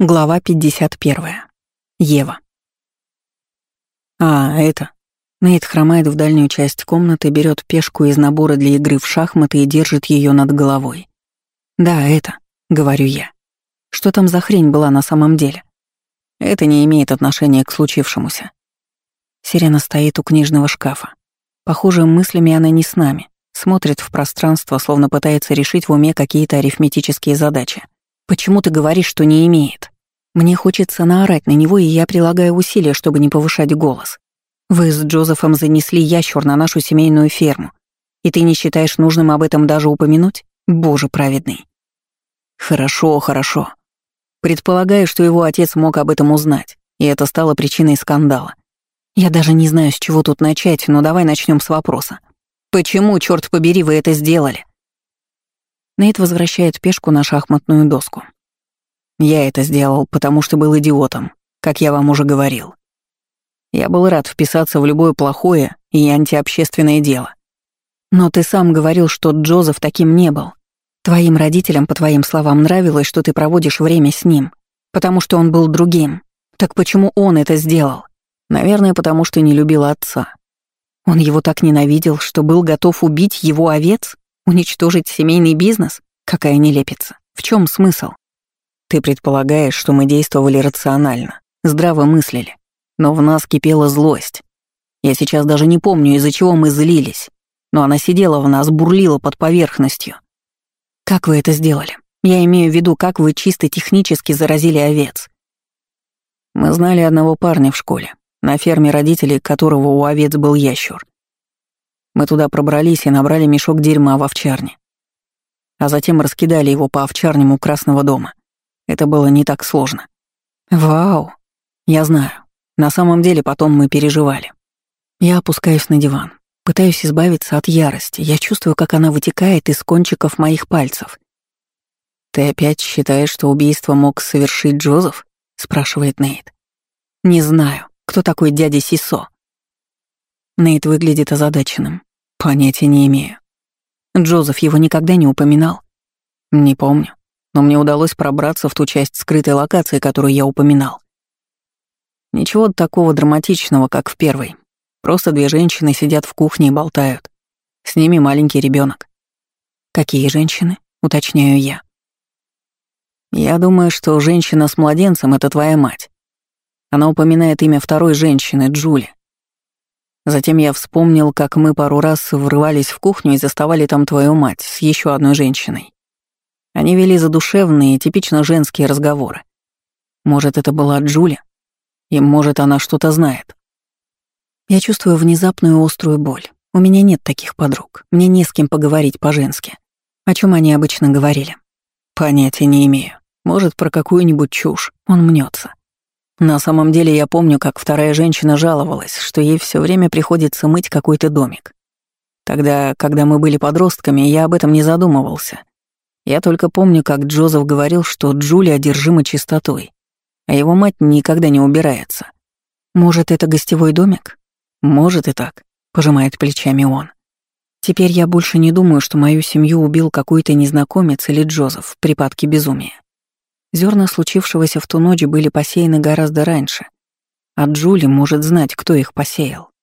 Глава 51. Ева. А, это. Нейт хромает в дальнюю часть комнаты, берет пешку из набора для игры в шахматы и держит ее над головой. Да, это, говорю я. Что там за хрень была на самом деле? Это не имеет отношения к случившемуся. Сирена стоит у книжного шкафа. Похоже, мыслями она не с нами. Смотрит в пространство, словно пытается решить в уме какие-то арифметические задачи. Почему ты говоришь, что не имеет? Мне хочется наорать на него, и я прилагаю усилия, чтобы не повышать голос. Вы с Джозефом занесли ящур на нашу семейную ферму, и ты не считаешь нужным об этом даже упомянуть? Боже праведный. Хорошо, хорошо. Предполагаю, что его отец мог об этом узнать, и это стало причиной скандала. Я даже не знаю, с чего тут начать, но давай начнем с вопроса. Почему, черт побери, вы это сделали? Нейт возвращает пешку на шахматную доску. Я это сделал, потому что был идиотом, как я вам уже говорил. Я был рад вписаться в любое плохое и антиобщественное дело. Но ты сам говорил, что Джозеф таким не был. Твоим родителям, по твоим словам, нравилось, что ты проводишь время с ним, потому что он был другим. Так почему он это сделал? Наверное, потому что не любил отца. Он его так ненавидел, что был готов убить его овец? Уничтожить семейный бизнес? Какая нелепица. В чем смысл? Ты предполагаешь, что мы действовали рационально, здраво мыслили. Но в нас кипела злость. Я сейчас даже не помню, из-за чего мы злились. Но она сидела в нас, бурлила под поверхностью. Как вы это сделали? Я имею в виду, как вы чисто технически заразили овец. Мы знали одного парня в школе, на ферме родителей которого у овец был ящур. Мы туда пробрались и набрали мешок дерьма в овчарне. А затем раскидали его по овчарням у Красного дома. Это было не так сложно. Вау. Я знаю. На самом деле потом мы переживали. Я опускаюсь на диван. Пытаюсь избавиться от ярости. Я чувствую, как она вытекает из кончиков моих пальцев. «Ты опять считаешь, что убийство мог совершить Джозеф?» — спрашивает Нейт. «Не знаю, кто такой дядя Сисо?» Нейт выглядит озадаченным. Понятия не имею. Джозеф его никогда не упоминал. Не помню, но мне удалось пробраться в ту часть скрытой локации, которую я упоминал. Ничего такого драматичного, как в первой. Просто две женщины сидят в кухне и болтают. С ними маленький ребенок. Какие женщины? Уточняю я. Я думаю, что женщина с младенцем — это твоя мать. Она упоминает имя второй женщины, Джули. Затем я вспомнил, как мы пару раз врывались в кухню и заставали там твою мать с еще одной женщиной. Они вели задушевные, типично женские разговоры. Может, это была Джули? И может, она что-то знает. Я чувствую внезапную острую боль. У меня нет таких подруг. Мне не с кем поговорить по-женски. О чем они обычно говорили? Понятия не имею. Может, про какую-нибудь чушь. Он мнется. На самом деле я помню, как вторая женщина жаловалась, что ей все время приходится мыть какой-то домик. Тогда, когда мы были подростками, я об этом не задумывался. Я только помню, как Джозеф говорил, что Джули одержима чистотой, а его мать никогда не убирается. «Может, это гостевой домик?» «Может и так», — пожимает плечами он. «Теперь я больше не думаю, что мою семью убил какой-то незнакомец или Джозеф в припадке безумия. Зерна случившегося в ту ночь были посеяны гораздо раньше, а Джули может знать, кто их посеял.